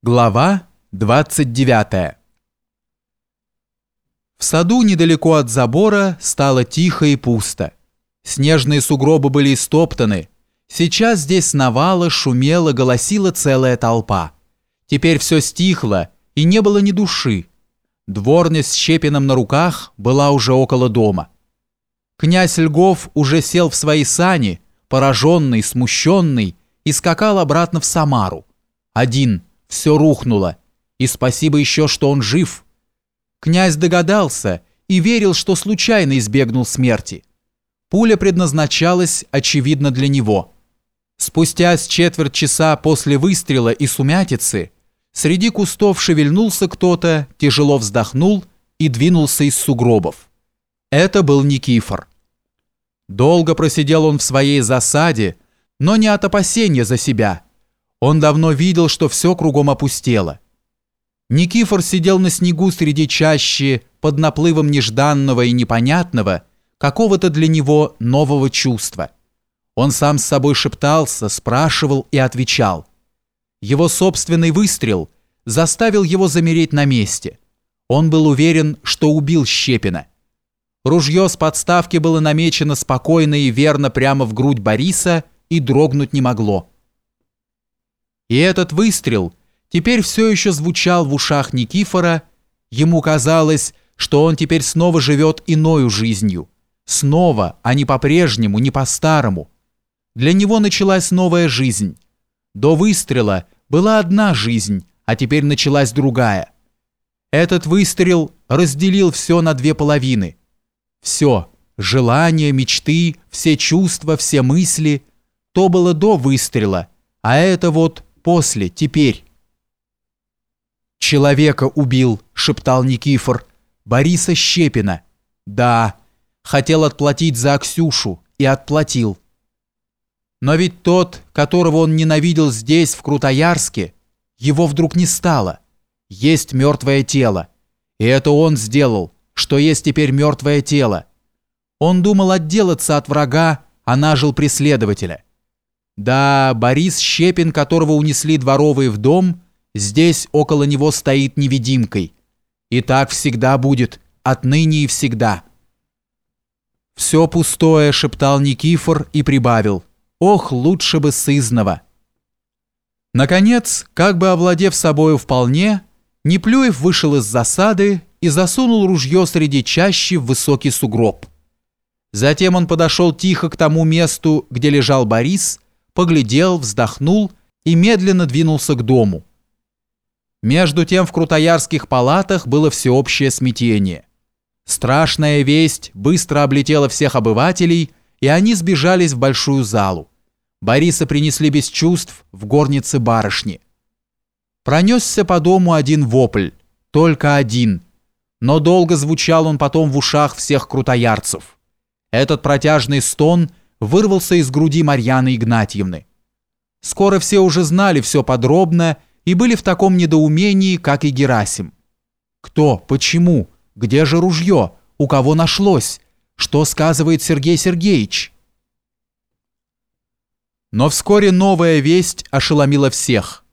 Глава 29 В саду недалеко от забора стало тихо и пусто. Снежные сугробы были истоптаны. Сейчас здесь сновала, шумела, голосила целая толпа. Теперь все стихло, и не было ни души. Дворня с Щепином на руках была уже около дома. Князь Льгов уже сел в свои сани, пораженный, смущенный, и скакал обратно в Самару. Один – все рухнуло. И спасибо еще, что он жив. Князь догадался и верил, что случайно избегнул смерти. Пуля предназначалась, очевидно, для него. Спустя с четверть часа после выстрела и сумятицы среди кустов шевельнулся кто-то, тяжело вздохнул и двинулся из сугробов. Это был Никифор. Долго просидел он в своей засаде, но не от опасения за себя – он давно видел, что все кругом опустело. Никифор сидел на снегу среди чащи под наплывом нежданного и непонятного, какого-то для него нового чувства. Он сам с собой шептался, спрашивал и отвечал. Его собственный выстрел заставил его замереть на месте. Он был уверен, что убил Щепина. Ружье с подставки было намечено спокойно и верно прямо в грудь Бориса и дрогнуть не могло. И этот выстрел теперь все еще звучал в ушах Никифора. Ему казалось, что он теперь снова живет иною жизнью. Снова, а не по-прежнему, не по-старому. Для него началась новая жизнь. До выстрела была одна жизнь, а теперь началась другая. Этот выстрел разделил все на две половины. Все – желания, мечты, все чувства, все мысли – то было до выстрела, а это вот После, теперь. «Человека убил», — шептал Никифор. «Бориса Щепина». «Да, хотел отплатить за Аксюшу и отплатил». Но ведь тот, которого он ненавидел здесь, в Крутоярске, его вдруг не стало. Есть мертвое тело. И это он сделал, что есть теперь мертвое тело. Он думал отделаться от врага, а нажил преследователя. Да, Борис Щепин, которого унесли дворовые в дом, здесь около него стоит невидимкой. И так всегда будет, отныне и всегда. «Все пустое», — шептал Никифор и прибавил. «Ох, лучше бы сызного». Наконец, как бы овладев собою вполне, Неплюев вышел из засады и засунул ружье среди чащи в высокий сугроб. Затем он подошел тихо к тому месту, где лежал Борис, поглядел, вздохнул и медленно двинулся к дому. Между тем в крутоярских палатах было всеобщее смятение. Страшная весть быстро облетела всех обывателей, и они сбежались в большую залу. Бориса принесли без чувств в горнице барышни. Пронесся по дому один вопль, только один, но долго звучал он потом в ушах всех крутоярцев. Этот протяжный стон вырвался из груди Марьяны Игнатьевны. Скоро все уже знали все подробно и были в таком недоумении, как и Герасим. Кто? Почему? Где же ружье? У кого нашлось? Что сказывает Сергей Сергеевич? Но вскоре новая весть ошеломила всех.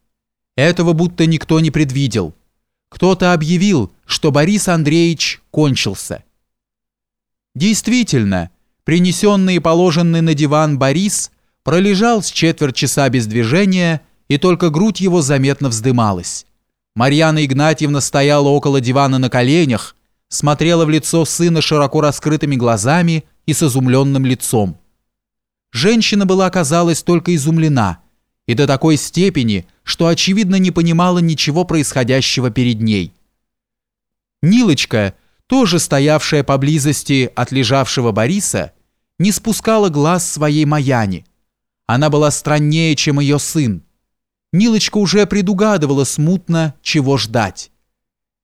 Этого будто никто не предвидел. Кто-то объявил, что Борис Андреевич кончился. Действительно, Принесенный и положенный на диван Борис пролежал с четверть часа без движения, и только грудь его заметно вздымалась. Марьяна Игнатьевна стояла около дивана на коленях, смотрела в лицо сына широко раскрытыми глазами и с изумленным лицом. Женщина была, казалось, только изумлена, и до такой степени, что, очевидно, не понимала ничего происходящего перед ней. Нилочка, тоже стоявшая поблизости от лежавшего Бориса, не спускала глаз своей Маяни. Она была страннее, чем ее сын. Нилочка уже предугадывала смутно, чего ждать.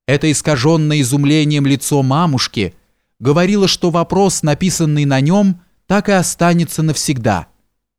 Это искаженное изумлением лицо мамушки говорило, что вопрос, написанный на нем, так и останется навсегда –